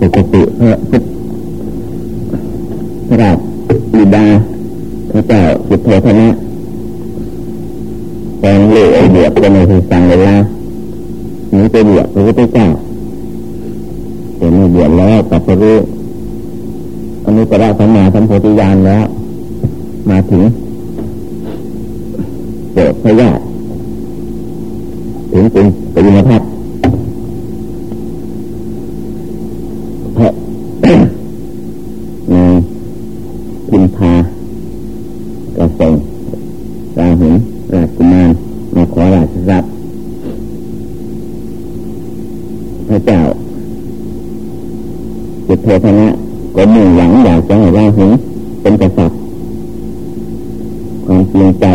ปกติพระพุทธราชบิดาพระเจ้าสุโธทนะแปลงเล่ไอเดียเป็นในสั่งเวลานี้ไปเดียพระพุทธเจ้าเห็นเดียแล้วตัดรู้อันนี้ก็ได้สัมมาสัมโพธิญาณแล้ว มาถึงเกิดพระญาติถึงเป็นปริมาพัฒพระนางพิมพากระส่งราหุนราชกุมารมาขอราชทรัพย์พระเจ้า จุดเทธนะก็มุ่งหวังอยากจะให้ราหุนเป็นกษัตริย์ความจริงใจ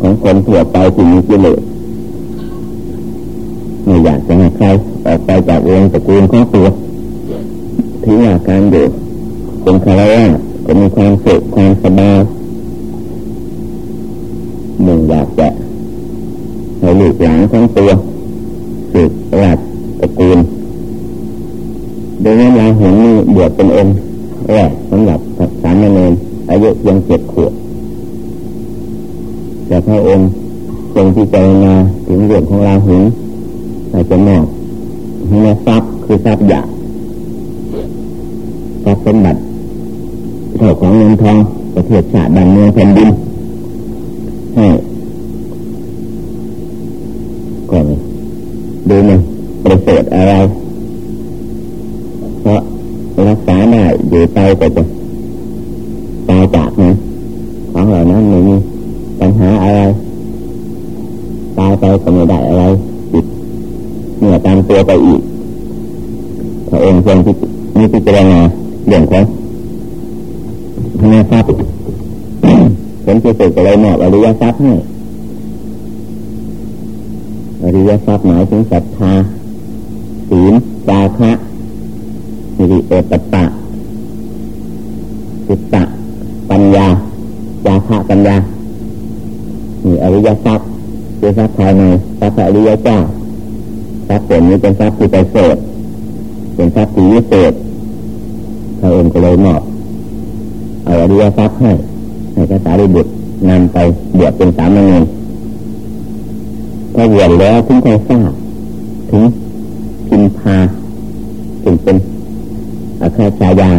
ของคนทั่วไปที่มีกิเลสไม่อยากจะให้ใครออกไปจากวงตระกูลของตัวถึงว่าการอยู่เป็นคารวะก็มีความสุขความสบายหนึ่งอยากจะให้ลูกหลานของตัวสืบราชตระกูลโดยนั้นเราเห็นมีบวชเป็นองค์แรกสำหรับสามเณรอายุยังเจ็ดขวบแต่พระองค์ทรงที่เจรณาถึงเรื่องของเราเห็นอาจจะมอบให้ทรัพย์คือทรัพย์หยาทรัพย์สมบัติเท่าของเงินทองประเทศชาติบ้านเมืองแผ่นดินให้ก่อนดูมันประเสริฐอะไร เพราะรักษาได้อยู่ไปก็จะ ก็ไม่ได้อะไรติดเหนื่อยตามตัวไปอีกพระองค์ทรงที่มีพิจารณาเรื่องของพระทรัพย์ผลที่สุดก็เลยมอบอริยทรัพย์ให้อริยทรัพย์หมายถึงศรัทธาศีลจาคะมิริโอตตะจิตตะปัญญาจาคะปัญญามีอริยทรัพย์ รัพย์ภายในทรัพย์อริยเจ้าทรัพย์ส่วนนี้เป็นทรัพย์ที่ไปเสดเป็นทรัพย์ที่วิเศษพระองค์ก็เลยมอบเอาอริยทรัพย์ให้ให้พระสารีบุตรนำไปเบวชเป็นสามเณรพอเบวชแล้วถึงใครทราบถึงพิมพาถึงเป็นอาคาชายา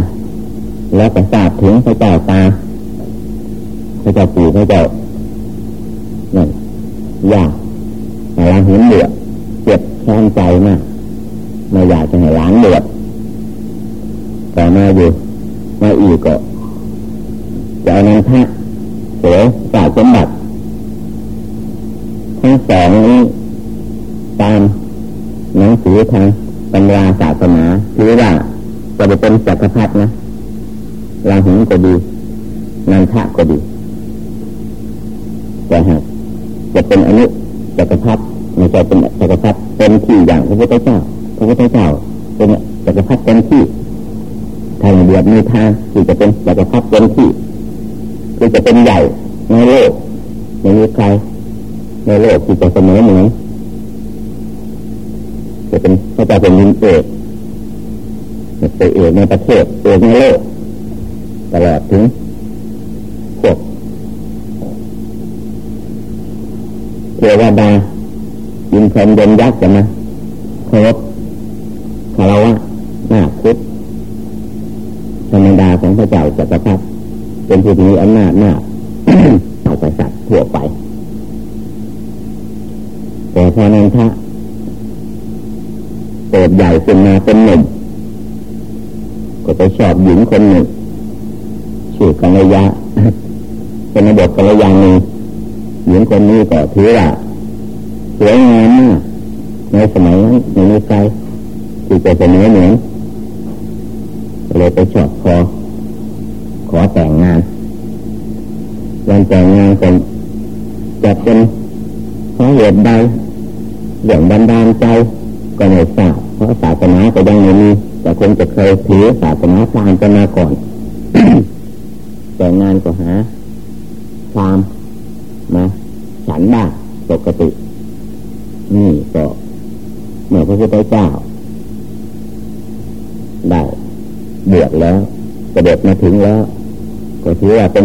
แล้วก็ทราบถึงพระเจ้าตาพระเจ้าปู่พระเจ้านั่นยาก แต่เรห็นเดือดเจ็บแค้นใจมากไม่อยากจะให้หลานเดือดแต่มาอยู่มาอีกก็จะเอานันทะเสือสาสมบัติทั้งสองนี้ตามหนังสือทางปัญญาศาสนาหรือว่าจะไปเป็นจักรพรรดินะราหุนก็ดีนันทะก็ดีแต่หากจะเป็นอนุจักรพรรดิ ไม่ใช่เป็นจักรพรรดิเป็นที่อย่างพระพุทธเจ้าพระพุทธเจ้าเป็นจักรพรรดิเป็นที่ทางเดียดมีทางที่จะเป็นจักรพรรดิเป็นที่คือจะเป็นใหญ่ในโลกไม่มีใครในโลกที่จะเสมอเหมือนจะเป็นพระเจ้าเป็นยินเอกเป็นเอกในประเทศเอกในโลกตลอดถึงพวกเทวดายินพรมเดินยักษ์จะมาเคารพคารวะหน้าพุทธธรรมดาของพระ เจ้าจักรพรรดิเป็นผู้มีอำนาจมากเอากษัตริย์ทั่วไป แต่พอนันถ้าเติบใหญ่ขึ้นมาเป็นหนุ่มก็ไปชอบหญิงคนหนึ่งชื่อกัลยาเป็นระบบกัลยาณีหญิงคนนี้ก็ถือว่าสวยงามมากในสมัยนั้นในใครที่จะเสนอเหมือนเลยไปชอบขอ อแต่งงานวันแต่งงานก็จะเป็นเพราะเหตุใดเรื่องบันดาลใจก็ไม่ทราบเพราะศาสนาก็ยังไม่มีแต่คงจะเคยถือศาสนาพราหมณ์กันมาก่อน แต่งงานก็หาความมาฉันบ้างปกติ นี่ก็เมื่อพระพุทธเจ้าได้บวชแล้วจะเด็ดมาถึงแล้ว ก็ถือว่าเป็น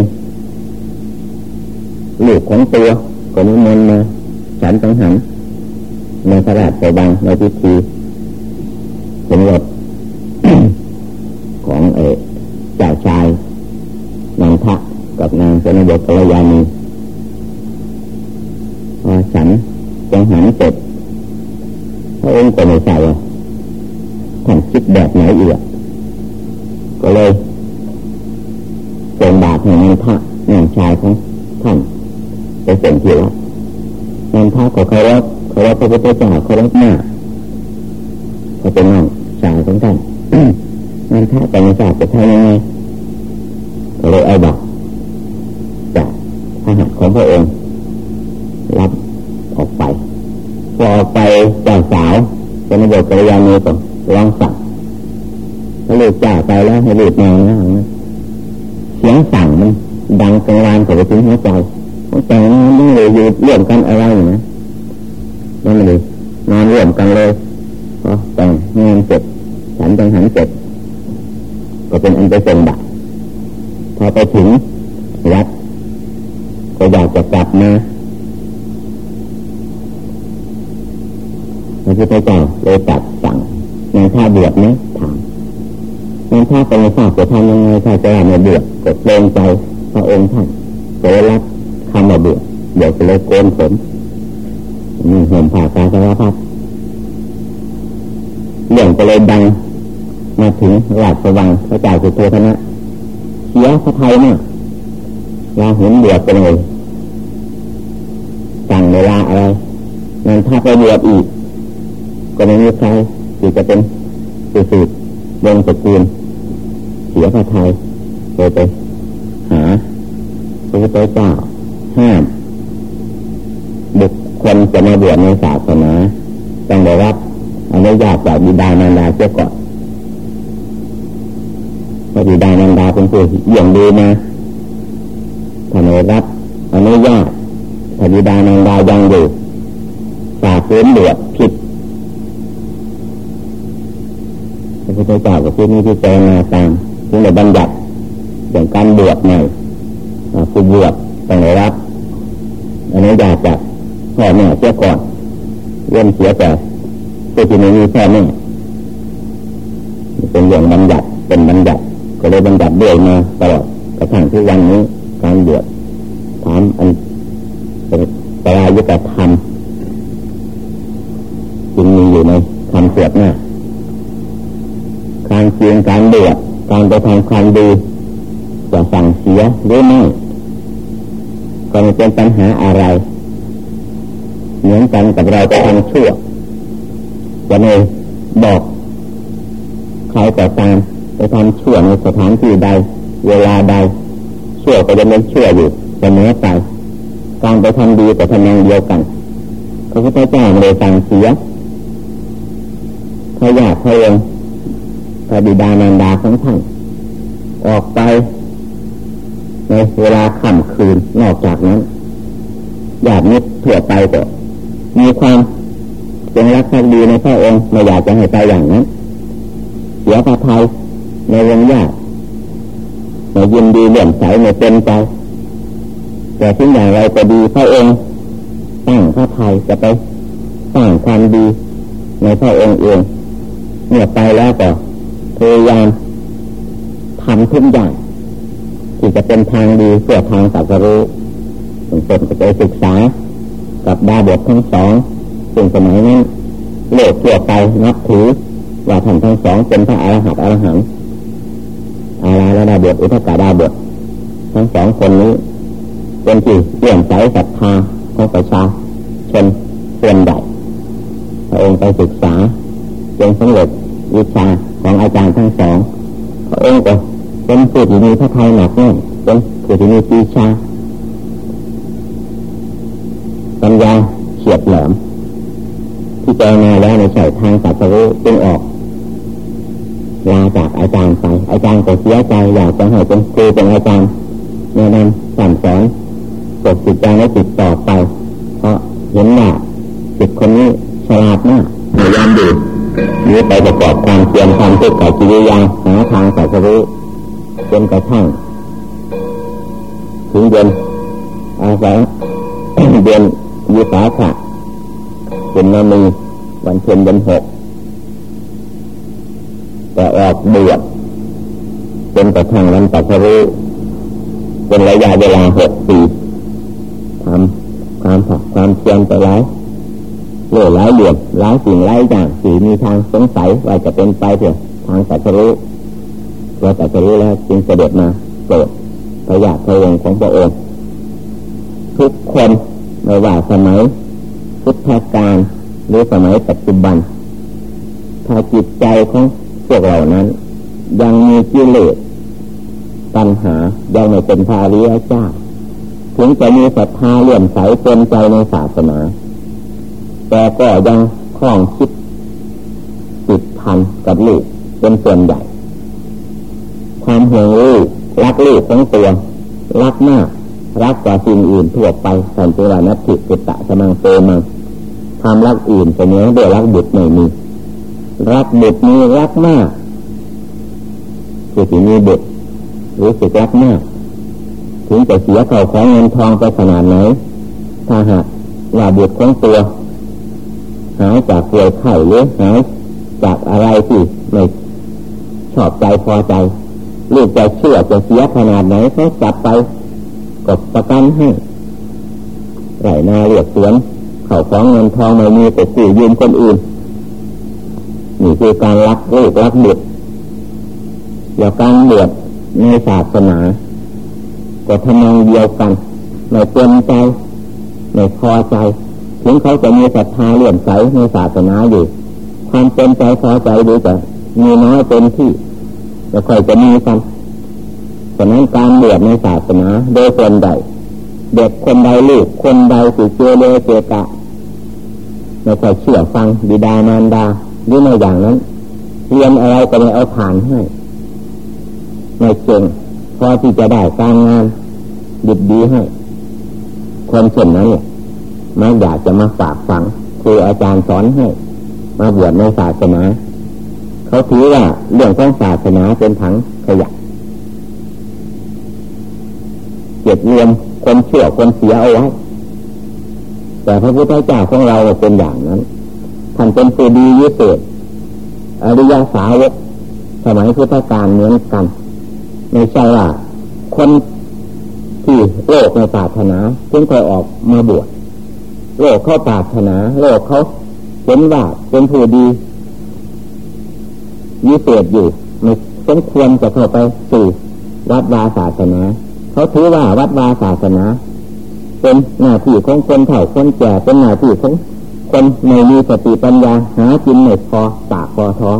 ลูกของตัวก็นิมนต์มาฉันต้องหันในพระราชไปบังในพิธีสมรสของเอกเจ้าชายนางพระกับนางเจนบกกัลยาณีพอฉันจังหันเสร็จพระองค์ก็ไม่ใส่ท่านคิดแบบไหนอีกก็เลย ส่งบาตรให้นางพระนางชายของท่านไปส่งที่วัดนางพระก็เคารพเคารพพระพุทธเจ้าเคารพหน้าเขาเป็นน้องชายของท่านนางพระแต่ไม่ทราบจะทำยังไงก็เลยเอาบาตรจากพระหัตถ์ของพระองค์รับออกไปพอออกไปเจ้าสาวเป็นบทกริยามีก็ร้องสั่งถ้าลูกจ่าไปแล้วให้ลูกนอนนะเสียงสั่งมันดังกลางวานกับถึงหัว ใจหัวใจมันไม่เลยอยู่ร่วมกันอะไรนะนั่นเลยนอนร่วมกันเลยเพราะแต่งงานเสร็จฉันจังหันเสร็จก็เป็นอันไปส่งบัตรพอไปถึงวัดก็อยากจะกลับมาพระพุทธเจ้าเลยตัดสั่งงานท่าเบวชไหมถามงานท่าเป็นทราจะทำยังไงถ้าจะมาบวชกดเกรงใจพระองค์ท่านจะได้รับคำมาบวช เดี๋ยวจะเลยโกนผมมีห่มผ้าตาสารพัดเรื่องก็เลยดัง มาถึงหลาดสว่างพระเจ้าสุโธทนะเสียพระไทยมากลาเห็นบวชไปเลยสั่งเวลาอะไรงั้นถ้าไปบวชอีก ก็ไม่มีใครที่จะเป็นสืบสืบวงสกุลเสียพระไทยเลยไปหาพระพุทธเจ้าห้าม คคลจะมาบวชในศาสนาต้องได้รับอนุญาตจากบิดามารดาเจ้าก่อนพระบิดามารดาเป็นผู้เยี่ยมดีนะถ้าไม่รับอนุญาตพระบิดามารดายังอยู่ฝ่าฝืนบวชผิดพระพุทธเจ้าก็คือมีที่เจนาตามที่ในบัญญัติอย่างการบวชใหม่ผู้บวชต้องได้รับอนุญาตจาก พ่อแม่เสียก่อนเว้นเสียแต่ผู้ที่ไม่มีพ่อแม่เป็นเรื่องบัญญัติเป็นบัญญัติก็เลยบัญญัติด้วยมาตลอดกระทั่งทุกวันนี้การบวชถามอันเป็นปรายุกธรรมจึงมีอยู่ในคำสวดหน้าการเสียงการบวชการไปทำความดีจะสั่งเสียหรือไม่ก็ไม่เป็นปัญหาอะไร เหมือนกันกับเราไปทำชั่วจะไม่บอกใครก็ตามไปทำชั่วในสถานที่ใด เวลาใดชั่วก็จะเป็นชั่วอยู่เสมอไปการไปทำดีแต่ทำอย่างเดียวกันพระพุทธเจ้าเลยสั่งเสียพระญาติพระองค์พระบิดามารดาของท่านออกไปในเวลาค่ำคืนนอกจากนั้นญาติมิตรทั่วไปก็ มีความเป็นรักภักดีในพระองค์ไม่อยากจะให้ไปอย่างนั้นเสียพระทัยในวงญาติไม่ยินดีเลื่อมใสไม่เป็นใจแต่ทุกอย่างไรก็ดีพระองค์ตั้งพระทัยจะไปสร้างความดีในพระองค์เองเมื่อไปแล้วก็พยายามทำทุกอย่างที่จะเป็นทางดีเพื่อทางสัจรู้ส่งตนก็ไปศึกษา กับดาบททั้งสองซึ่งสมัยนั้นโลกทั่วไปนับถือว่าท่านทั้งสองเป็นพระอรหันต์อรหันต์อาลาและดาบทอุทกาดาบททั้งสองคนนี้เป็นที่เลื่อมใสศรัทธาของประชาชนส่วนใหญ่พระองค์ไปศึกษาจนสำเร็จวิชาของอาจารย์ทั้งสองพระองค์ก็เป็นผู้ที่มีพระทัยหนักแน่นเป็นผู้ที่มีปีชา ปัญญาเฉียบแหลมที่เจอมาแล้วในใช่ทางสัตรู้จึงออกลาจากอาจารย์ไปอาจารย์ก็เสียใจอยากจะให้เป็นครูเป็นอาจารย์แนะนำสั่งสอนปกติดใจและติดต่อไป เพราะเห็นว่าสิทคนนี้ฉลาดมากไม่ยอมดูนี้ไปประกอบความเพียรความทุกข์กับจิตวิญญาณหาทางสัจรู้จนกระทั่งถึงเดือนอาศัยเดือน ยุสาขะเป็นนามีวันเพ็ญเดือนหกแต่ออกบวชจนกระทั่งวันตัดรู้เป็นระยะเวลาหกปีทำความผักความเพียรไปหลายเลื่อยหลายเหลี่ยมหลายสิ่งหลายอย่างสีมีทางสงสัยว่าจะเป็นไปเถอะทางตัดรู้เราตัดรู้แล้วจึงเสด็จมาโปรดพระญาติพระองค์ของพระองค์ทุกคน ไม่ว่าสมัยพุทธกาลหรือสมัยปัจจุบัน ถ้าจิตใจของพวกเรานั้น ยังมีกิเลสปัญหายังไม่เป็นพาริยเจ้า ถึงจะมีศรัทธาเลื่อมใสเต็มใจในศาสนา แต่ก็ยังคล้องคิดติดพันกับลูกเป็นส่วนใหญ่ความห่วงลูกรักลูกทั้งตัวรักมาก รักกว่าสิ่งอื่นทั่วไปสันติวานัตถิกิตะสมังเตมังความรักอื่นเสมอด้วยรักบุตรไม่มี รักบุตรมีรักมากคือที่มีบุตรรู้สึกรักมาก ถึงจะเสียเข่าของเงินทองไปขนาดไหน ถ้าหากว่าบุตรของตัว หายจากป่วยไข้หรือหายจากอะไรที่ไม่ชอบใจพอใจลูกจะเชื่อจะเสียขนาดไหนเขาจับไป กดประกันให้ไรนาเรียกสวนเขาของเงินทองไม่มีแต่สื่ยืมคนอื่นนี่คือการรักลูกรักบุตรอย่าการเดือดในศาสนาก็ทำนองเดียวกันไม่เต็มใจไม่พอใจถึงเขาจะมีศรัทธาเลื่อมใสในศาสนาอยู่ความเต็มใจพอใจดูแต่มีน้อยเต็มที่จะค่อยจะมีกันะนั้นการบวชในศาสนาโดยคนใด เด็กคนใดลูกคนใดสิเจเลเจกะไม่ค่อยเชื่อฟังบิดามารดาหรือในอย่างนั้น เรียนอะไรก็ไม่เอาผ่านให้ไม่เก่งพอที่จะได้การงานดีดีให้คนเช่นนั้นเนี่ยไม่อยากจะมาฝากฝังครูอาจารย์สอนให้ มาบวชในศาสนา เขาถือว่าเรื่องของศาสนาเป็นถังขยะเก็บรวมคนเชื่อคนเสียเอาไว้แต่พระพุทธเจ้าของเราเป็นอย่างนั้นท่านเป็นผู้ดียิ่เศษอริยสาวกสมัยพุทธกาลเหมือนกันไม่ใช่ว่าคนที่โลกในศาสนาเพิ่งเคยออกมาบวชโลกเขาปารถนาโลกเขาเห็นว่าเป็นผู้ดียิ่เศษอยู่ไม่สมควรจะเข้าไปสู่วัดวาศาสนา เขาถือว่าวัดวาศาสนา เป็นหน้าที่ของคนเฒ่าคนแก่เป็นหน้าที่ของคนไม่มีสติปัญญาหากินไม่พอปากพอท้อง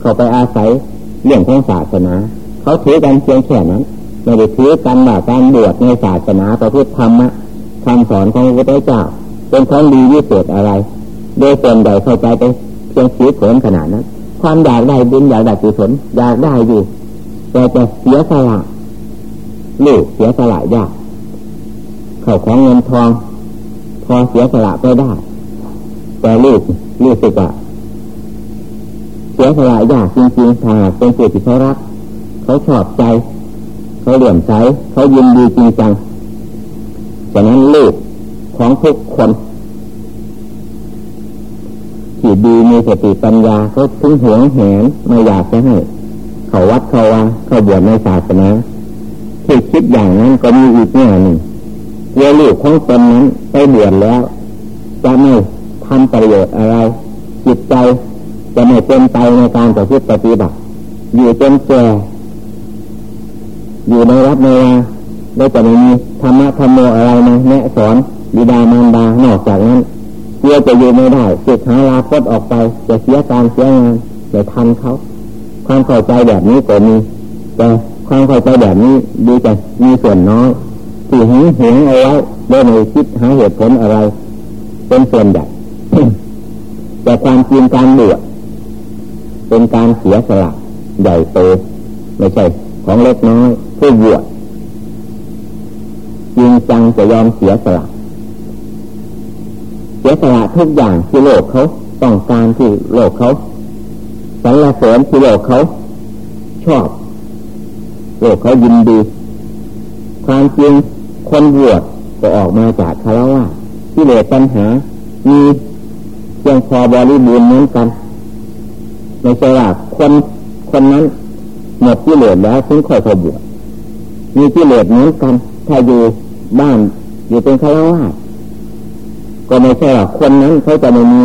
เขาไปอาศัยเรื่องของศาสนา เขาถือกันเพียงแค่นั้นไม่ได้ถือกันว่าการบวชในศาสนาประพฤติธรรมะคำสอนของพระพุทธเจ้า เป็นของดีวิเศษอะไร โดยส่วนใดเข้าใจไปเพียงสีเขินขนาดนั้นความอยากได้บุญอยากได้กุศลอยากได้อยู่แต่จะเสียสละ ลูกเสียสละยากเข้าของเงินทอง พอเสียสละไปได้ แต่ลูกลูกสึกว่าเสียสละยากจริงๆถ้าเป็นเสียที่เขารัก เขาชอบใจ เขาเหลื่อมใสเขายินดีจริงจังฉะนั้นลูกของทุกคนที่ดีมีสติปัญญาเขาถึงหวงแหนไม่อยากจะให้ เขาวัดเขาว่าเขาบวชในศาสนา ที่คิดอย่างนั้นก็มีอีกแง่หนึ่งเวลูกของตนนั้นไปบวชแล้ว จะไม่ทำประโยชน์อะไร จิตใจจะไม่เป็นไปในการต่อพิปฏิบัติ อยู่จนแก่อยู่ในรับในลาได้จะไม่มีธรรมะธรรมโมอะไรมาแนะสอนบิดามารดานอกจากนั้นเพื่อจะอยู่ไม่ได้สุดหาลาพดออกไป จะเสียการเสียงานจะทันเขา ความเข้าใจแบบนี้ก็มีแต่ ความเข้าใจแบบนี้ดูจะมีส่วนน้อยที่หึงหวงเอาไว้โดยไม่คิดหาเหตุผลอะไร เป็นส่วนใหญ่แต่ความจริงการบวชเป็นการเสียสละใหญ่โตไม่ใช่ของเล็กน้อยผู้บวชจริงจังจะยอมเสียสละเสียสละทุกอย่างที่โลกเขาต้องการที่โลกเขาสรรเสริญที่โลกเขาชอบ ลกเขายินดี ความจริงคนบวชก็ออกมาจากคารวะที่เหลือปัญหา มีเพียงพอบริบูรณ์เหมือนกันในใจว่าคนคนนั้นหมดที่เหลือแล้วถึงค่อยเขาบวชมีที่เหลือเหมือนกันถ้าอยู่บ้านอยู่เป็นคารวะก็ไม่ใช่ว่าคนนั้นเขาจะไม่มี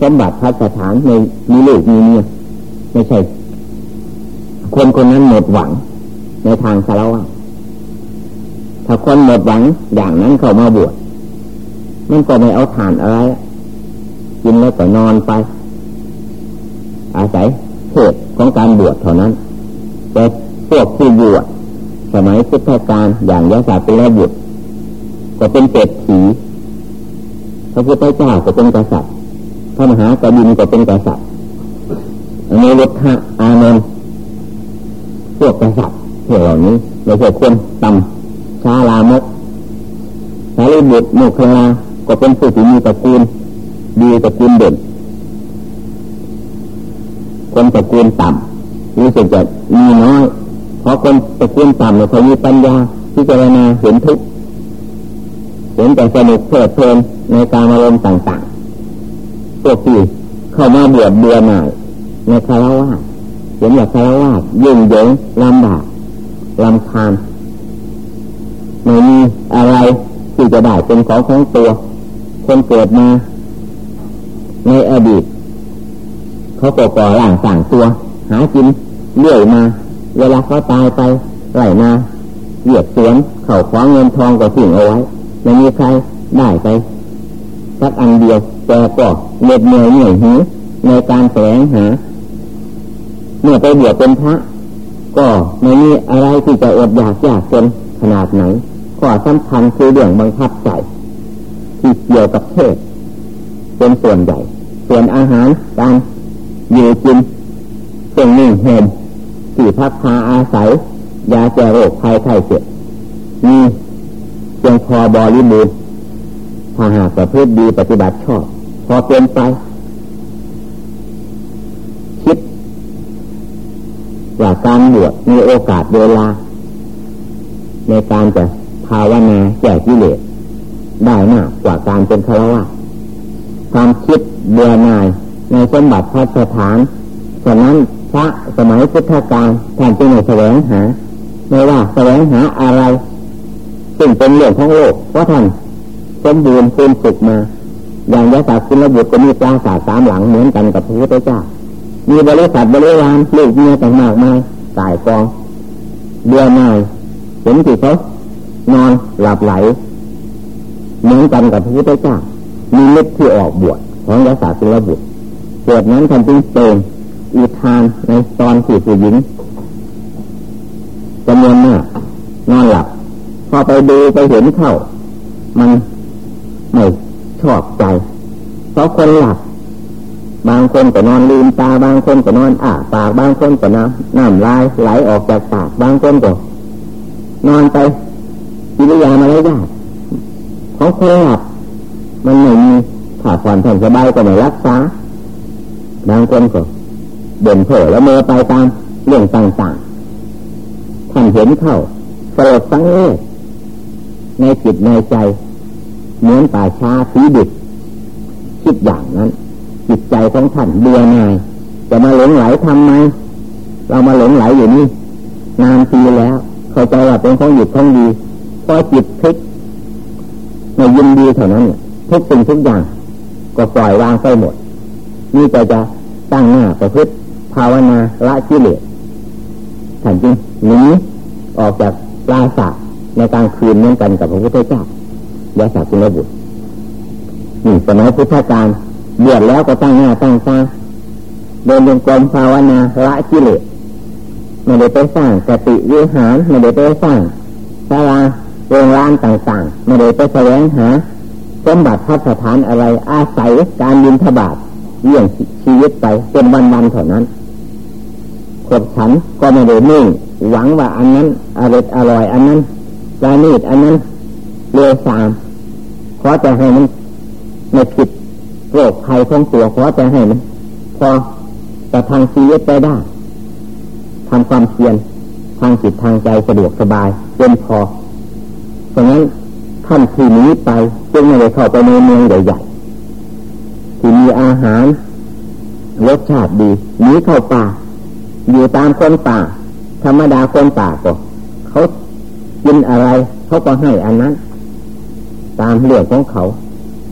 สมบัติพัฒฐานในมีลูกมีเมียไม่ใช่ คนคนนั้นหมดหวัง ในทางคารวะถ้าคนหมดหวังอย่างนั้นเขามาบวชมันก็ไม่เอาฐานอะไร กินแล้วก็นอนไป อาศัยเหตุของการบวชเท่านั้น แต่พวกที่บวชสมัยพุทธกาลอย่างยศาเป็นบุตรก็เป็นเศรษฐีพระพุทธเจ้าก็เป็นกษัตริย์พระมหากบินก็เป็นกษัตริย์ในรุทธะอานนท์พวกกษัตริย์ เหล่านี้ไม่ใช่คนต่ำชาลามกสารีบุตรมุขลาก็เป็นผู้ที่มีตระกูลดีตระกูลเด่นคนตระกูลต่ำรู้สึกจะมีน้อยเพราะคนตระกูลต่ำเนี่ยเขามีปัญญาที่จะนาเห็นทุกเห็นแต่สนุกเพลิดเพลินในการอารมณ์ต่างๆพวกที่เข้ามาเบวชเบื่อหน่ายในคารวะเห็นอย่างคารวะยุ่งเหยิงลำบาก ลำคาญไม่มีอะไรที่จะได้เป็นของของตัว คนเกิดมา ในอดีต เขาก่อก่อร่างสั่งตัว หากินเลื่อยมา เวลาเขาตายไปไหลมาเหยียบสวนเข่าคว้าเงินทองก็สิ่งเอาไว้ไม่มีใครได้ไปสักอันเดียวแต่ก็เหน็ดเหนื่อยเหนื่อยหิวในการแสวงหาเมื่อไปเบวชเป็นพระ ก็ไม่มีอะไรที่จะอดอยากยากจนขนาดไหนข้อสำคัญคือเรื่องบังคับใจที่เกี่ยวกับเพศเป็นส่วนใหญ่ ส่วนอาหารการอยู่กินเครื่งนึ่งโฮมที่พักพาอาศัย ยาแก้โรคภัยไข้เจ็บมีเพียงพอบริบูรณ์ถ้าหากประพฤติดีปฏิบัติชอบ พอเป็นไป คิดว่า การบวชมีโอกาสเวลา ในการจะภาวนาแก้กิเลสได้มากกว่าการเป็นฆราวาสความคิดเบื่อหน่ายในสมบัติพัฒฐานฉะนั้นพระสมัยพุทธกาลท่านจึงม่แสวงหาไม่ว่าแสวงหาอะไร ซึ่งเป็นเรื่องของโลกเพราะท่านสมบูรณ์คูณสุขมา อย่างยศคุณบุตรก็มีปราสาทสามหลังเหมือนกันกับพระพุทธเจ้ามีบริษัทบริวารลูกเมียต่างมากมาย ตายกองเบื่อหน่ายเห็นที่เขานอนหลับไหลเหมือนกันกับพระพุทธเจ้ามีเล็กที่ออกบวชของยศคุณบุตรเกิดนั้นท่านจึงเตงอุทานในตอนที่ผู้หญิงจำนวนมากนอนหลับ พอไปดูไปเห็นเข้า มันไม่ชอบใจเพราะคนหลับ บางคนก็นอนลืมตา บางคนก็นอนอ่าปาก บางคนก็น้ำน้ำลายไหลออกจากปาก บางคนก็นอนไปกิริยามาไล้ยากของคนหลับมันไม่มีถ้าผ่อนผ่อนสบายก็ไม่รักษา บางคนก็เดินเผลอแล้วเมื่อไปตามเรื่องต่างๆท่านเห็นเข้าสลดสังเวชในจิตในใจ เหมือนป่าช้าสีดิบคิดอย่างนั้น จิตใจของท่านเบื่อหน่ายจะมาหลงไหลทำไม เรามาหลงไหลอยู่นี่นานปีแล้วเข้าใจว่าเป็นของหยุดของดีพอจิตพลิกในยินดีเท่านั้นทุกสิ่งทุกอย่าง ก็ปล่อยวางไปหมด นี่จะจะตั้งหน้าประพฤติภาวนาละกิเลสท่านจริงหนีออกจากปราสาทในกลางคืนเหมือนกันกับพระพุทธเจ้ายาสาคุณบุตรนี่สมัยพุทธกาล เดือดแล้วก็ตั้งหน้าตั้งตาเดินจงกรมภาวนาละกิเลสไม่ได้ไปสร้างสติวิหารไม่ได้ไปสร้างศาลาโรงร้านต่างๆไม่ได้ไปแสวงหาสมบัติพัฒฐานอะไรอาศัยการยินทบาทเยี่ยงชีวิตไปเป็นวันๆเท่านั้นขดฉันก็ไม่ได้นิ่งหวังว่าอันนั้นอร่อยอร่อยอันนั้นปลาณีดอันนั้นเลือสามขอจะให้มันไม่ผิด โรคภัยของตัวขอจะให้มันพอจะทางชีวิตไปได้ทำความเพียรทางจิตทางใจสะดวกสบายเป็นพอเพราะนั้นท่านที่นี้ไปจึงไม่ได้เข้าไปในเมืองใหญ่ๆที่มีอาหารรสชาติดีหนีเข้าป่า อยู่ตามคนป่า ธรรมดาคนป่าก็เขากินอะไรเขาก็ให้อันนั้น ตามเรื่องของเขา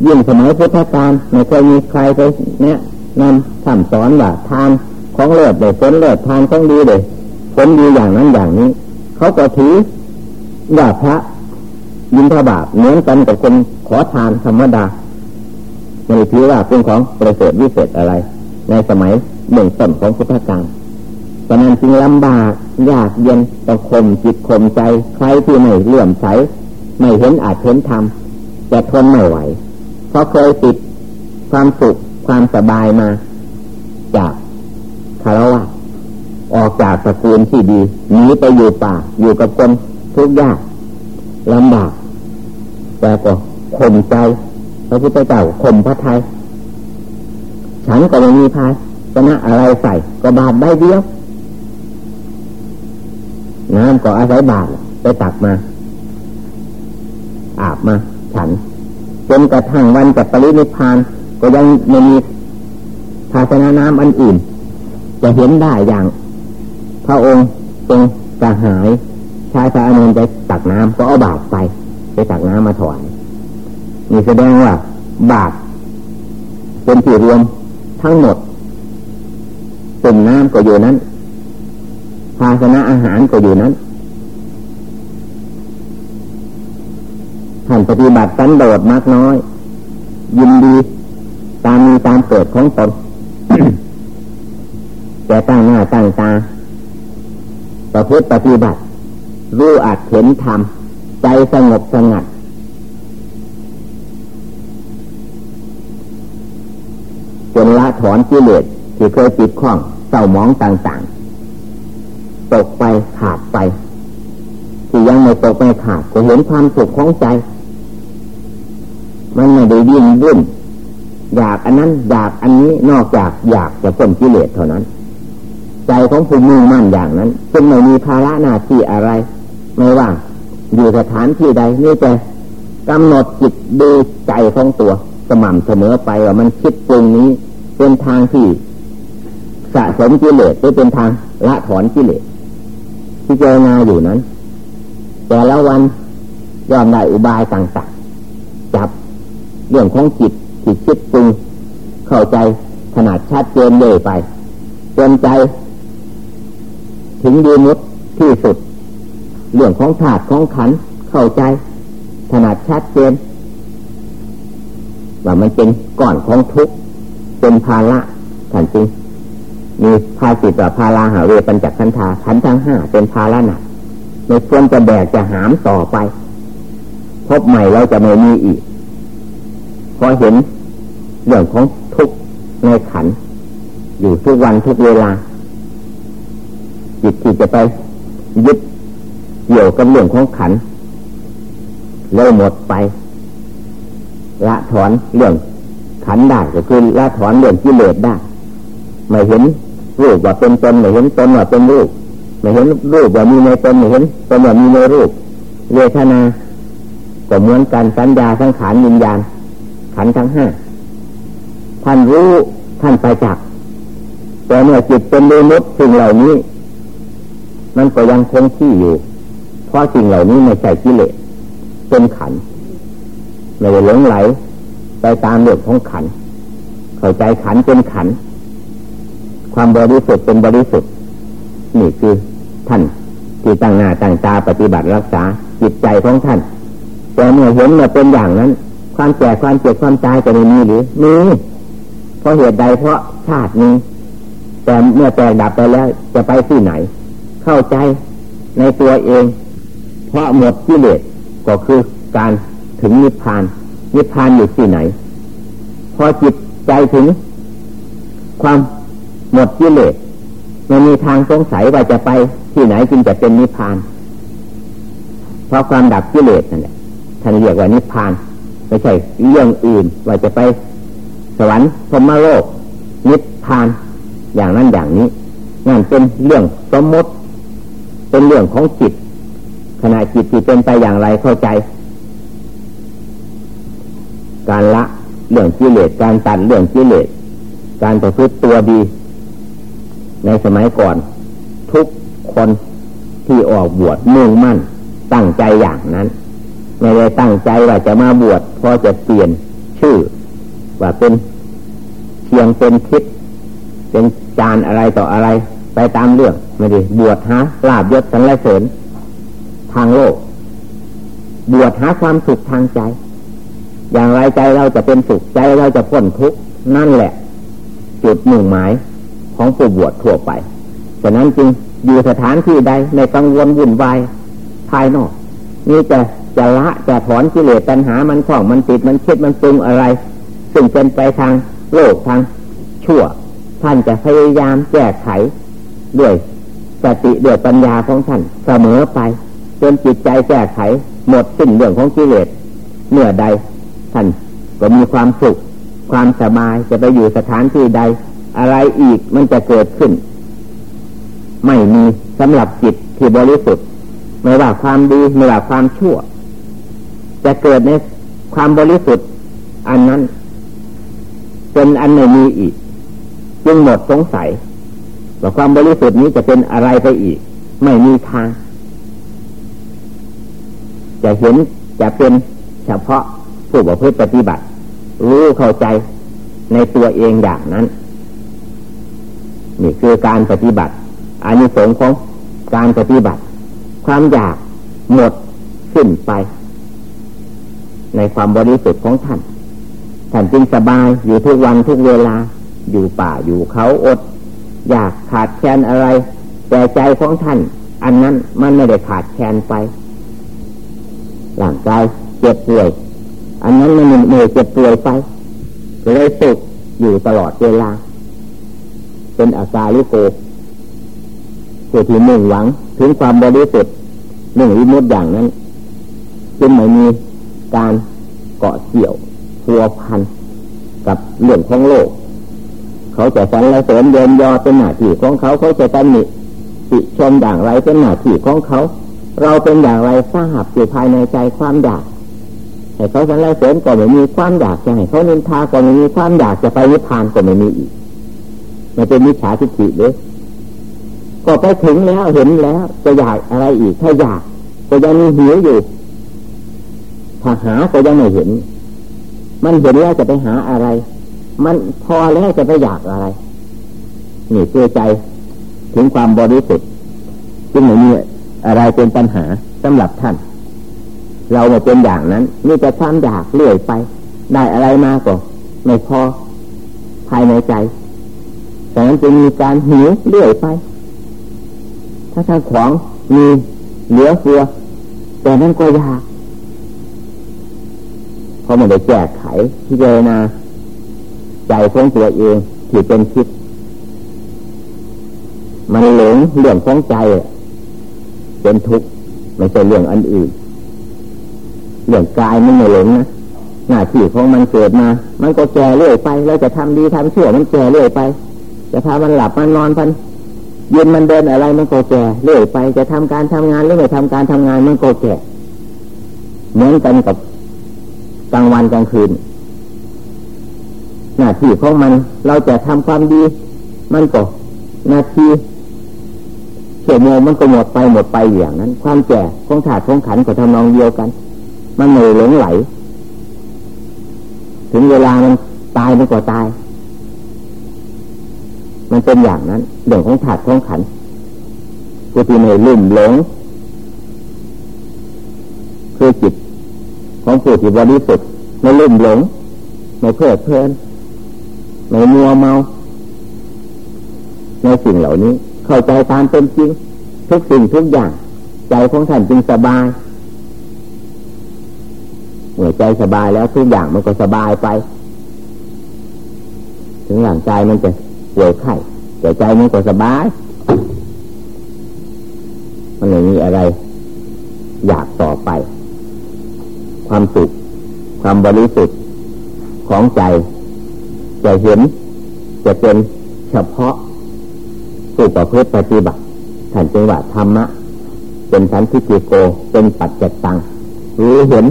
ยิ่งสมัยพุทธกาลไม่เคยมีใครไปเนี่ยนำสั่งสอนว่าทานของเลิศเลยผลเลิศทานของดีเลยผลดีอย่างนั้นอย่างนี้ เขาก็ถือว่าพระยินทบาทเหมือนกันกับคนขอทานธรรมดาไม่ถือว่าเป็นของประเสริฐวิเศษอะไร ในสมัยหนึ่งต้นของพุทธกาลฉะนั้นจึงลำบากยากเย็นต้องข่มจิตข่มใจ ใครที่ไม่เลื่อมใส ไม่เห็นอาจเห็นธรรมจะทนไม่ไหว เพราเคยติดความสุขความสบายมา จากคารวะออกจากสกุลที่ดีหนีไปอยู่ป่า อยู่กับคนทุกข์ยากลำบากแต่ก็ข่มใจพระพุทธเจ้าข่มพระไทย ฉันก็ไม่มีพายชนะอะไรใส่ก็บาดได้เดียวน้ำก็อาศัยบาดไปตักมา อาบมา ฉัน จนกระทั่งวันจะปรินิพาน ก็ยังไม่มีภาชนะน้ำอันอื่น จะเห็นได้อย่าง พระองค์ทรงกระหายชายพระอนุนไปตักน้ำก็เอาบาตรไป ไปตักน้ำมาถวายนี่แสดงว่า บาตรเป็นที่รวมทั้งหมดตุ่มน้ำก็อยู่นั้น ภาชนะอาหารก็อยู่นั้น ท่านปฏิบัติสันโดษมากน้อย ยินดีตามมีตามเกิดของตนแต่ตั้งหน้าตั้งตาประพฤติปฏิบัติ รู้อาจเห็นธรรม ใจสงบสงัด จนละถอนกิเลสที่เคยติดข้องเศร้ามองต่างๆ ตกไปขาดไป ที่ยังไม่ตกไม่ขาดก็เห็นความสุขของใจ มันไม่ได้ดิ้นรุ่นอยากอันนั้น อยากอันนี้นอกจากอยากจะพ้นกิเลสเท่านั้น ใจของผู้มุ่งมั่นอย่างนั้นจึงไม่มีภาระหน้าที่อะไร ไม่ว่า อยู่สถานที่ใดนี่จะกำหนดจิตดูใจของตัวสม่ำเสมอไปว่ามันคิดตรงนี้ เป็นทางที่สะสมกิเลสหรือเป็นทางละถอนกิเลสที่เจรณาอยู่นั้น แต่ละวันยอมได้อุบายต่างๆจับ เรื่องของจิตที่คิดปรุงเข้าใจขนาดชัดเจนเลยไปจนใจ ถึงดีมุดที่สุด เรื่องของธาตุของขันเข้าใจถนัดชัดเจนว่ามันเป็นก่อนของทุกเป็นภาระขันจริงมีภาสิตว่าภาราหาเวปัญจขันธาขันทั้งห้าเป็นภาระหนักในควรจะแบกจะหามต่อไป พบใหม่เราจะไม่มีอีก พอเห็นเรื่องของทุกในขัน อยู่ทุกวันทุกเวลาจิตที่จะไปยึดเกี่ยวกับเรื่องของขันเลยหมดไป ละถอนเรื่องขันได้ก็คือละถอนเรื่องกิเลสได้ไม่เห็นรูปว่าเป็นตนไม่เห็นตนว่าเป็นรูปไม่เห็นรูปว่ามีในตนไม่เห็นตนว่ามีในรูปเวทนาก็เหมือนกันสัญญาทั้งขันวิญญาณ ขันทั้งห้าท่านรู้ท่านไปจักแต่เมื่อจิตเป็นเรื่องนุษสิ่งเหล่านี้ มันก็ยังคงที่อยู่ เพราะสิ่งเหล่านี้ไม่ใช่กิเลสเป็นขันไม่ได้หลงไหล ไปตามเรื่องของขัน เข้าใจขันเป็นขัน ความบริสุทธิ์เป็นบริสุทธิ์นี่คือท่านที่ตั้งหน้าตั้งตาปฏิบัติรักษาจิตใจของท่านแต่เมื่อเห็นมาเป็นอย่างนั้น ความแก่ความเจ็บความตายจะไม่มีหรือมีเพราะเหตุใดเพราะชาตินี้ แต่เมื่อแตกดับไปแล้วจะไปที่ไหน เข้าใจในตัวเอง เพราะหมดกิเลสก็คือการถึงนิพพาน นิพพานอยู่ที่ไหน พอจิตใจถึง ความหมดกิเลสมันมีทางสงสัยว่าจะไปที่ไหนจึงจะเป็นนิพพาน เพราะความดับกิเลสนั่นแหละท่านเรียกว่านิพพาน ไม่ใช่เรื่องอื่นว่าจะไปสวรรค์พรมโลกนิพพานอย่างนั้นอย่างนี้นั่นเป็นเรื่องสมมติ เป็นเรื่องของจิตขณะจิตที่เป็นไปอย่างไรเข้าใจ การละเรื่องกิเลสการตัดเรื่องกิเลสการประพฤติตัวดี ในสมัยก่อน ทุกคนที่ออกบวชมุ่งมั่น ตั้งใจอย่างนั้น ไม่ได้ตั้งใจว่าจะมาบวช พอจะเปลี่ยนชื่อ ว่าเป็นเพียงเป็นคิด เป็นจานอะไรต่ออะไร ไปตามเรื่องไม่ด้บวชหาลาบยศสันเสริญ ทางโลก บวชหาความสุขทางใจ อย่างไรใจเราจะเป็นสุขใจเราจะพ้นทุกข์นั่นแหละ จุดหนึ่งหมายของผู้บวชทั่วไปฉะนั้นจึงอยู่สถานที่ใดในกังวลวุ่นวายภายนอกนี่จะ จะละจะถอนกิเลสตัณหามันคล้องมันติดมันคิดมันปรุงอะไร ซึ่งเป็นไปทางโลกทางชั่ว ท่านจะพยายามแก้ไขด้วยสติด้วยปัญญาของท่านเสมอไปจนจิตใจแก้ไข หมดสิ้นเรื่องของกิเลสเมื่อใด ท่านก็มีความสุข ความสบายจะไปอยู่สถานที่ใด อะไรอีกมันจะเกิดขึ้น ไม่มีสำหรับจิตที่บริสุทธิ์ไม่ว่าความดีไม่ว่าความชั่ว จะเกิดในความบริสุทธิ์ อันนั้น เป็นอันไม่มีอีก จึงหมดสงสัยว่าความบริสุทธิ์นี้จะเป็นอะไรไปอีก ไม่มีทาง จะเห็นจะเป็นเฉพาะผู้ประพฤติปฏิบัติ รู้เข้าใจในตัวเองอย่างนั้น นี่คือการปฏิบัติอานิสงส์ของการปฏิบัติ ความอยากหมดสิ้นไป ในความบริสุทธิ์ของท่าน ท่านจึงสบายอยู่ทุกวันทุกเวลา อยู่ป่าอยู่เขาอด อยากขาดแคลนอะไร แต่ใจของท่าน อันนั้นมันไม่ได้ขาดแคลนไปร่างกายเจ็บป่วย อันนั้นมันไม่เจ็บป่วยไปเลยสุขอยู่ตลอดเวลา เป็นอาสาลิโกผู้ที่มุ่งหวังถึงความบริสุทธิ์หนึ่งวิมุตอย่างนั้นจึงไม่มี การเกาะเกี่ยวพัวพันกับเรื่องของโลก เขาจะสรรเสริญเยินยอเป็นหน้าที่ของเขาเขาจะตำหนิติชมอย่างไรเป็นหน้าที่ของเขา เราเป็นอย่างไรทราบอยู่ภายในใจความอยากให้เขาสรรเสริญก็ไม่มีความอยากจะให้เขานินทาก็ไม่มีความอยากจะไปนิพพานก็ไม่มีอีกมันเป็นมิจฉาทิฏฐิเลยก็ไปถึงแล้วเห็นแล้วจะอยากอะไรอีกถ้าอยากก็ยังมีหิวอยู่ ถ้าหาก็ยังไม่เห็น มันเห็นแล้วจะไปหาอะไร มันพอแล้วจะไปอยากอะไร นี่เชื่อใจถึงความบริสุทธิ์จึงไม่มีอะไรเป็นปัญหาสำหรับท่าน เราเป็นอย่างนั้นมีแต่ความอยากเลื่อยไป ได้อะไรมาก็ไม่พอภายในใจแต่นั้นจะมีการหิวเลื่อยไป ถ้าทางของมีเหลือเฟือแต่นั้นก็อยาก เพราะมันได้แก้ไขที่เจนาใจของตัวเองที่เป็นคิด มันหลงเรื่องของใจเป็นทุกข์ไม่ใช่เรื่องอันอื่น เรื่องกายมันไม่หลงนะหน้าที่ของมันเกิดมา มันก็แก่เรื่อยไปเราจะทำดีทำชั่วมันแก่เรื่อยไป จะพามันหลับมันนอนพันยืนมันเดินอะไรมันก็แก่เรื่อยไป จะทำการทำงานหรือไม่ทำการทำงานมันก็แก่เหมือนกันกับ กลางวันกลางคืน หน้าที่ของมันเราจะทำความดี มันก็หน้าที่เฉยโมมันก็หมดไปหมดไปอย่างนั้น ความแก่ของถาดของขันก็ทำนองเดียวกัน มันไม่อยหลงไหล ถึงเวลามันตายมันก็ตาย มันเป็นอย่างนั้นเรื่องของถาดของขันผู้ที่ไม่ลุ่มหลงคือจิต ของผู้ที่บริสุทธิ์ไม่ลุ่มหลงไม่เพลิดเพลินไม่มัวเมาในสิ่งเหล่านี้ เข้าใจตามเป็นจริง ทุกสิ่งทุกอย่าง ใจของท่านจึงสบายเมื่อใจสบายแล้วทุกอย่างมันก็สบายไป ถึงร่างกายมันจะป่วยไข้แต่ใจมันก็สบาย ความบริสุทธิ์ของใจจะเห็นจะเป็นเฉพาะผู้ประพฤติปฏิบัติท่านจึงว่าธรรมะ เป็นสันทิจิโกเป็นปัจจตังหรือเห็น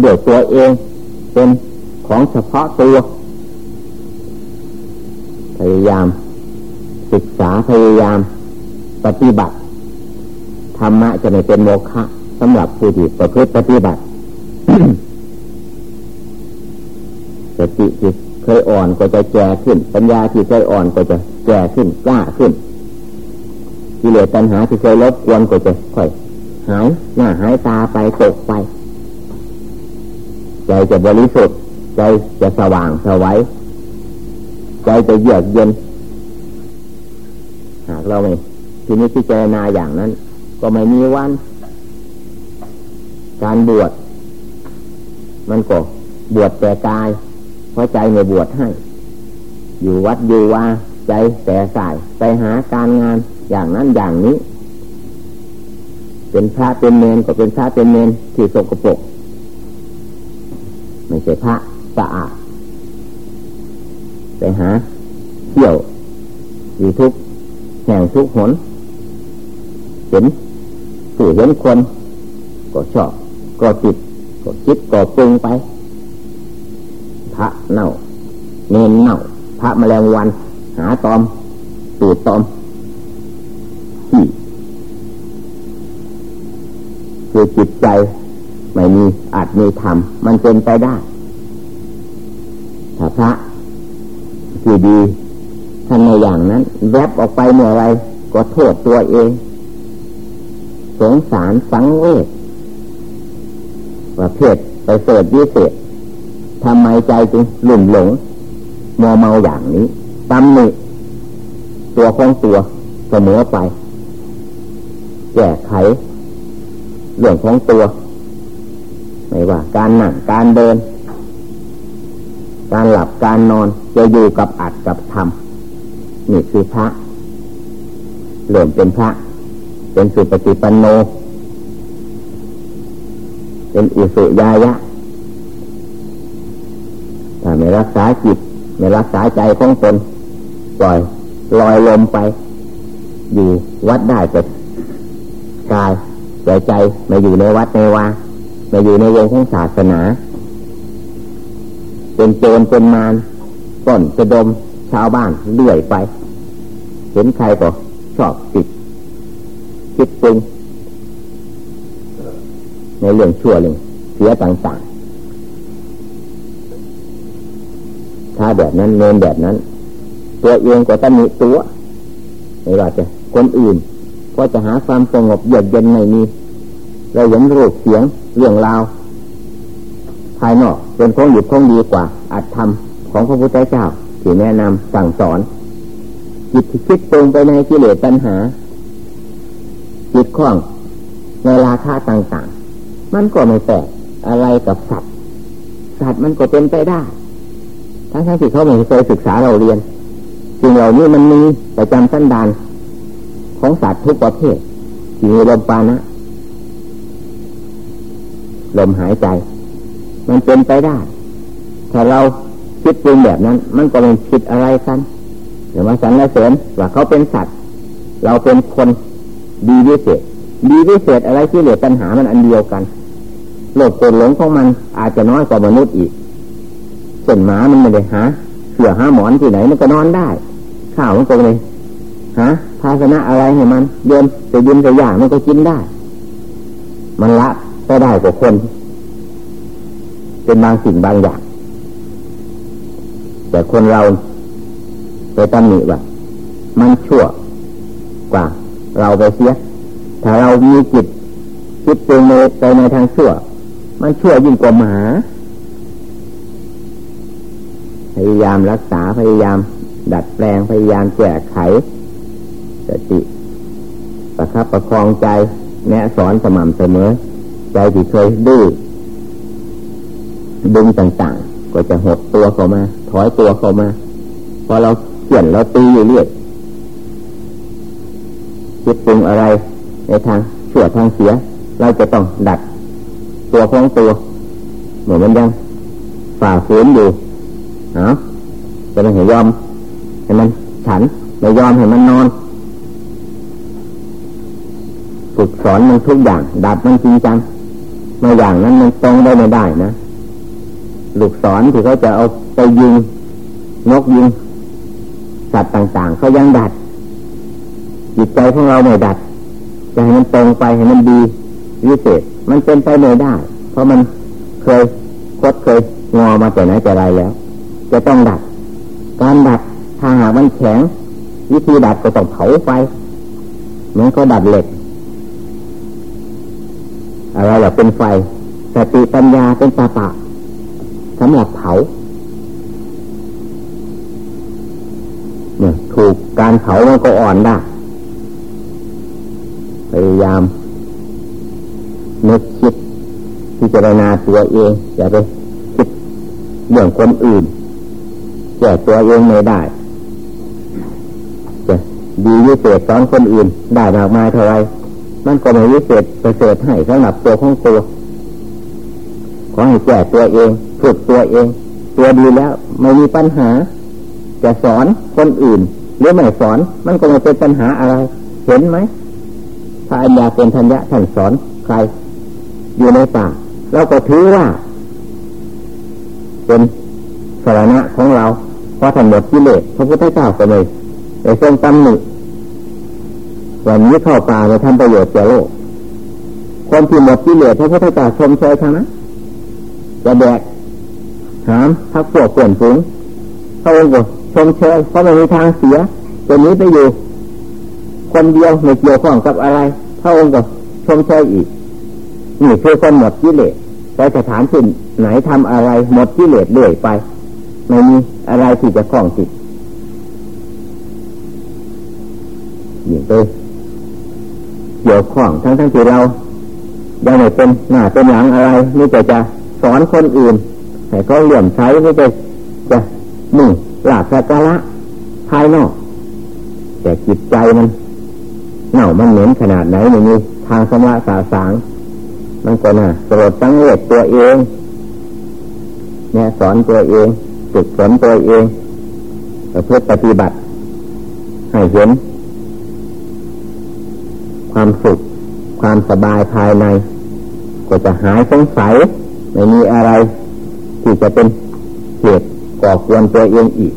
เดี๋ยวตัวเองเป็นของเฉพาะตัวพยายาม ศึกษาพยายาม ปฏิบัติธรรมะจะไม่เป็นโมฆะสำหรับผู้ที่ประพฤติปฏิบัติ ติที่เคยอ่อนก็จะแก่ขึ้น ปัญญาที่เคยอ่อนก็จะแก่ขึ้นกล้าขึ้นกิเลสตัณหาที่เคยลบกวนก็จะค่อย หายหน้าหายตาไปตกไป ใจจะบริสุทธิ์ใจจะสว่างสวัยใจจะเยือกเย็นหากเราไม่ทีนี้ที่เจนาอย่างนั้น ก็ไม่มีวัน การบวชมันก็บวชแต่กาย เพราะใจไม่บวชให้ อยู่วัดอยู่ว่าใจแต่สายไปหาการงานอย่างนั้นอย่างนี้ เป็นพระเป็นเมนก็เป็นพระเป็นเมนที่สกปรกไม่ใช่พระสะอาดไปหาเที่ยวอยู่ทุกแห่งทุกหนเห็นผู้เห็นคน ก็ชอบ ก็ติด ก็คิดก็ปรุงไป ระเน่า เนนเน่า พระแมลงวัน หาตอมตูดตอมที่คือจิตใจไม่มีอาจมีธรรมมันเป็นไปได้ถ้าพระที่ดีท่านในอย่างนั้น แวบออกไปเมื่อไรก็โทษตัวเอง สงสารสังเวชประเภทไปเสดวิเศษ ทำไมใจจึงหลุ่มหลงมัวเมาอย่างนี้ตำหนิตัวของตัวเสมอไป แก้ไข เรื่องของตัว ไม่ว่า การนั่งการเดิน การหลับการนอนจะอยู่กับอัดกับทำนี่คือพระเริ่มเป็นพระ เป็นสุปฏิปันโน เป็นอุสุยายะ ไม่รักษาจิตไม่รักษาใจของตนปล่อยลอยลมไป อยู่วัดได้แต่กายใจใจไม่อยู่ในวัดในวาไม่อยู่ในวงของศาสนา เป็นโจรเป็นมารต้นจะดมชาวบ้านเลื่อยไป เห็นใครก็ชอบติดคิดปรุงในเรื่องชั่วเรื่องเสียต่างๆ ถ้า แบบนั้นเนินแบบนั้น ตัวเองก็ต้องมีตัวไม่ว่าจะคนอื่นก็จะหาความสงบเยือกเย็นในนี้เราเห็นรูปเสียงเรื่องราวภายนอกเป็นของหยุดของดีกว่าอัตธรรมของพระพุทธเจ้าที่แนะนำสั่งสอน จิตที่คิดตรงไปในกิเลสตัณหา จิตคล้องในราคาต่าง ๆ มันก็ไม่แตกอะไรกับสัตว์สัตว์มันก็เป็นไปได้ ทั้งทั้งที่เขาไม่เคยศึกษาเราเรียนสิ่งเหล่านี้มันมีประจำสันดานของสัตว์ทุกประเภทที่มีลมปานะลมหายใจ มันเป็นไปได้ถ้าเราคิดปรุงแบบนั้น มันก็ไม่ผิดอะไรกันหรือว่าสรรเสริญว่าเขาเป็นสัตว์ เราเป็นคนดีวิเศษ ดีวิเศษอะไรที่เหลือปัญหามันอันเดียวกันโลภโกรธหลงของมันอาจจะน้อยกว่ามนุษย์อีก ส่วนหมามันไม่ได้หาเสือหาหมอนที่ไหนมันก็นอนได้ ข้าวมันก็เลยหาภาชนะอะไรให้มันเดินไปยินไปอย่างมันก็กินได้ มันละก็ได้กว่าคน เป็นบางสิ่งบางอย่าง แต่คนเราไปตำหนิว่ามันชั่วกว่า เราไปเสีย ถ้าเรามีจิตคิดปรุงไปในทางชั่ว มันชั่วยิ่งกว่าหมา ยายามรักษาพยายาม ดัดแปลงพยายามแก้ไขสติ ประคับประคองใจแนะสอนสม่ำเสมอ ใจที่เคยดื้อดึงต่างๆ ก็จะหดตัวเข้ามา ถอยตัวเข้ามาพอเราเขียนเราตีอยู่เรื่อยคิดปรุงอะไร ในทางชั่วทางเสีย เราจะต้องดัด ตัวของตัวเหมือนมันยังฝ่าฝืนอยู่ เนาะจะไม่ให้ยอมให้มันฉันไม่ยอมให้มันนอนฝึกสอนมันทุกอย่าง ดัดมันจริงจังมาอย่างนั้นมันตรงได้ไม่ได้นะลูกศรที่เขาจะเอาไปยิงนกยิงสัตว์ต่างๆเขายังดัดจิตใจของเราไม่ดัดจะให้มันตรงไปให้มันดีวิเศษมันเป็นไปไม่ได้ เพราะมันเคยคดเคยงอมาแต่ไหนแต่ไรแล้ว จะต้องดัดการดัดถ้าหากมันแข็ง วิธีดัดก็ต้องเผาไฟเหมือนเขาดัดเหล็ก อะไรแบบเป็นไฟสติปัญญาเป็นตาปะสำหรับเผาเนี่ยถูกการเผามันก็อ่อนได้พยายามนึกคิดพิจารณาตัวเองอย่าไปคิดเรื่องคนอื่น แก่ตัวเองไม่ได้จะดีวิเศษสอนคนอื่นได้มากมายเท่าไรมันก็ไม่วิเศษประเสริฐให้สำหรับตัวของตัวขอให้แก่ตัวเองฝึกตัวเอง ตัวดีแล้วไม่มีปัญหา จะสอนคนอื่น หรือไม่สอน มันก็ไม่เป็นปัญหาอะไร เห็นไหมพระอัญญาเป็นทัญญะท่านสอนใคร อยู่ในป่าเราก็ถือว่า เป็นสาระของเรา พราะท่านหมดกิเลสพระพุทธเจ้าก็เลยในทรงตำหนิวันนี้เข้าป่าไปทำประโยชน์แก่โลกคนที่หมดกิเลสพระพุทธเจ้าชมเชยทั้งนั้นจะแบกหามพักพวกเปลี่ยนฝูงเขาเองก็ชมเชยเพราะไม่มีทางเสียตัวนี้ไปอยู่ คนเดียวไม่เกี่ยวข้องกับอะไรพระองค์ก็ชมเชยอีกนี่คือคนหมดกิเลสแต่สถานที่ไหนทำอะไรหมดกิเลสเรื่อยไปไม่มี อะไรที่จะคล้องจิตนี่งไปเกี่ยวข้องทั้งทั้งที่เรายังไม่เป็นหน้าเป็นหลังอะไรนี่จะจะสอนคนอื่นให้เขาเหลี่ยมใช้ไม่จะจะมุ่งหลาบสักการะภายนอก แต่จิตใจมันเน่ามันเหม็นขนาดไหนไม่มีทางสมะสาสางมันก็น่ะโปรดตั้งเวทตัวเองเนี่ยสอนตัวเอง ฝึกฝนตัวเองเพื่อปฏิบัติ ให้เห็น ความสุข ความสบายภายใน ก็จะหายสงสัย ไม่มีอะไร ที่จะเป็นเหตุก่อควรตัวเองอีก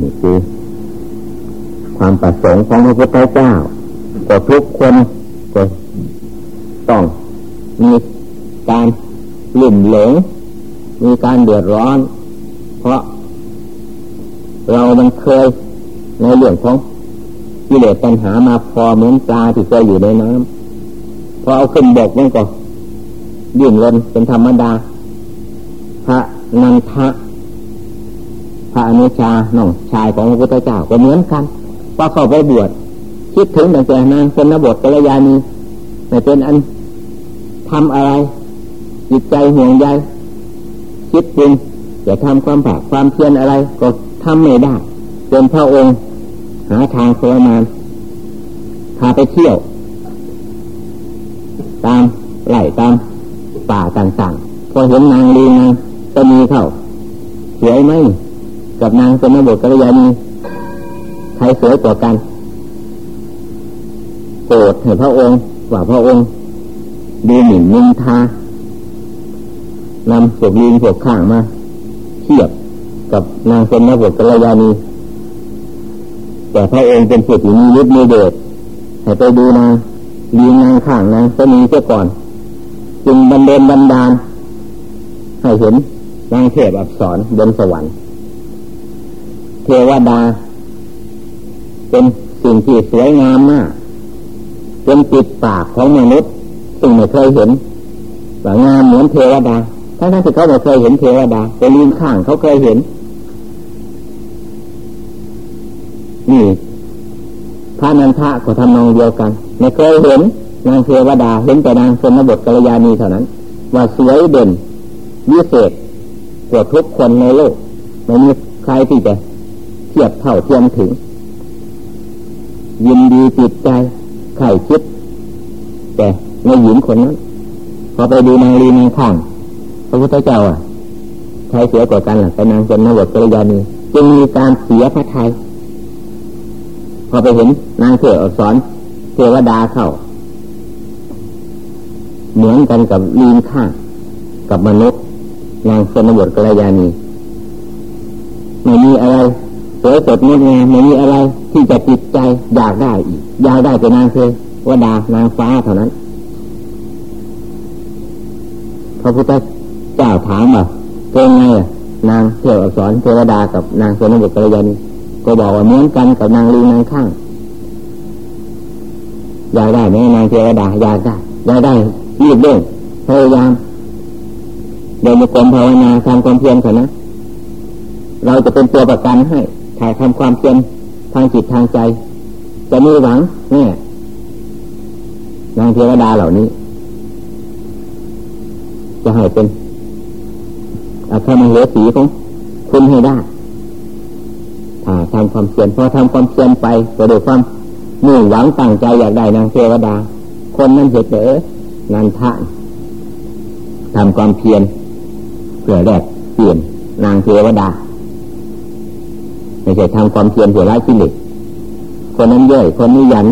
นี่คือความประสงค์ของพระพุทธเจ้าก็ทุกคนก็ต้องมีการหลุ่มหลง มีการเดือดร้อน เพราะเรามันเคยในเรื่องของกิเลสปัญหามาพอเหมือนปลาที่เคยอยู่ในน้ำพอเอาขึ้นบกมันก็ยื่นลนเป็นธรรมดา พระนันทะพระอนุชาน้องชายของพระพุทธเจ้าก็เหมือนกันพอเข้าไปบวชคิดถึงแต่แต่นางเป็นนบทกัลยาณีไม่เป็นอันทำอะไร จิตใจห่วงใย คิดปรุงจะทำความผากความเพียรอะไร ก็ทำไม่ได้จนพระองค์ หาทางเสมานพาไปเที่ยว ตามไหลตามป่าต่างๆ พอเห็นนางลีนางจะมีเข้าสวยไหมกับนางสนบทกัลยาณีใครสวยกว่ากันโกรธให้พระองค์ว่าพระองค์ดูหมิ่นนินทา นำพวกลิงพวกข้างมาเทียบกับนางสนบทกัลยาณีแต่พระองค์เป็นผู้ที่มีฤทธิ์มีเดชให้ไปดูนางลีนางข้างนางสนีเสียก่อน จึงบันเดนบันดาลให้เห็นนางเทพอักษรบนสวรรค์ เทวดา เป็นสิ่งที่สวยงามมากเป็นปิดปากของมนุษย์ซึ่งไม่เคยเห็นว่างามเหมือนเทวดา ทั้งที่เขาไม่เคยเห็นเทวดาแต่ลีนข้างเขาเคยเห็น นี่พระนันทะก็ทำนองเดียวกันไม่เคยเห็นนางเทวดาเห็นแต่นางสนบทกัลยาณีเท่านั้น ว่าสวยเด่นวิเศษกว่าทุกคนในโลกไม่มีใครที่จะเทียบเท่าเทียมถึง ยินดีจิตใจไข่คิดแต่ในหญิงคนนั้นพอไปดูนางลีนางข้าง พระพุทธเจ้าอะใครเสียกว่ากันหล่ะไปนางจนนบทกระยานีจึงมีการเสียพระไทย พอไปเห็นนางเทวอักษรเทวดาเข้า เหมือนกันกับลีนข้ากับมนุษย์นางชนบทกระยานีไม่มีอะไรสวยสดงดงามไม่มีอะไรที่จะติดใจอยากได้อีกอยากได้เป็นนางเทวดานางฟ้าเท่านั้นพระพุทธ เจ้าถามว่าเป็นไงนางเทวอักษรเทวดากับนางชนบทกระยานีก็บอกว่าเหมือนกันกับนางลีนางข้างอยากได้ไหมนางเทวดาอยากได้อยากได้รีบเร่งพยายามเดินมกรมภาวนาทำความเพียรกันนะเราจะเป็นตัวประกันให้ถ่ายทำความเพียรทางจิตทางใจ จะมีหวังแน่นางเทวดาเหล่านี้ จะให้เป็น อาคามาเหสีของคุณให้ได้ถ้าทำความเพียรพอทำความเพียรไปก็ด้วยความมุ่งหวังตั้งใจอยากได้นางเทวดา คนนั้นเหตุเดอนันทะทำความเพียรเพื่อแลกเปลี่ยนนางเทวดาไม่ใช่ทำความเพียรเพื่อไล่กิเลสคนนั้นเย่อยคนนี้ยัน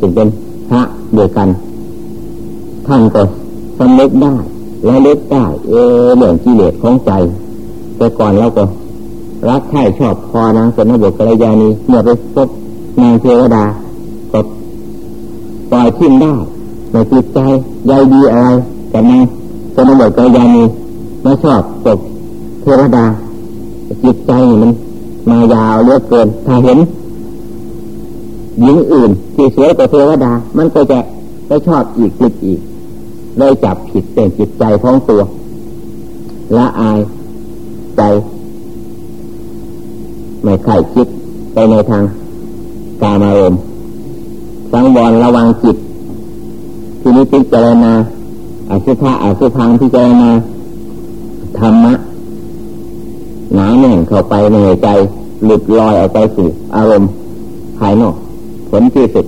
จึงเป็นพระเดียวกันท่านก็สำนึกได้ และเล็กได้เออเรื่องกิเลสของใจ แต่ก่อนเราก็ รักใคร่ชอบพอนางสนบทกระยานีเมื่อไปพบนางเทวดาก็ปล่อยทิ้งได้ในจิตใจใยดีอะไรกับนางสนบทกระยานีไม่ชอบตกเทวดา จิตใจมันมายาวเลือกเกินถ้าเห็นหญิงอื่นที่สวยกว่าเทวดา มันก็จะไปชอบอีกติดอีก เลยจับผิดเป็นจิตใจของตัวละอายใจ ไม่ใครคิดไปในทางกามารมสังวรระวังจิต ที่นี้พิจารณาอาสุภะอาสุพังพิจารณาธรรมะหนาแน่นเข้าไปในใจหลุดลอยออกไปสู่อารมณ์ภายนอกผลที่สุด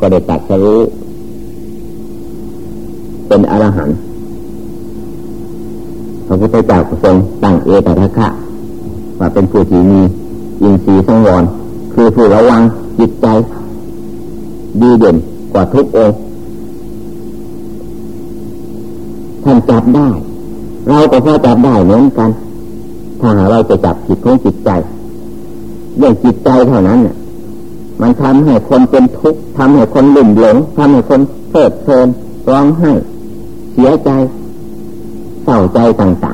ก็ได้ตัดสรู้ เป็นอรหันต์พระพุทธเจ้าทรงตั้งเอตทัคคะว่าเป็นผู้ที่มีอินทรีย์สังวรคือผู้ระวังจิตใจ ดีเด่นกว่าทุกองท่านจับได้ เราก็พอจับได้เหมือนกัน ถ้าหาเราจะจับจิตของจิตใจเรื่องจิตใจเท่านั้นเนี่ยมันทำให้คนเป็นทุกข์ทำให้คนหลุ่มหลงทำให้คนเพลิดเพลินร้องไห้ เสียใจเศร้าใจต่าง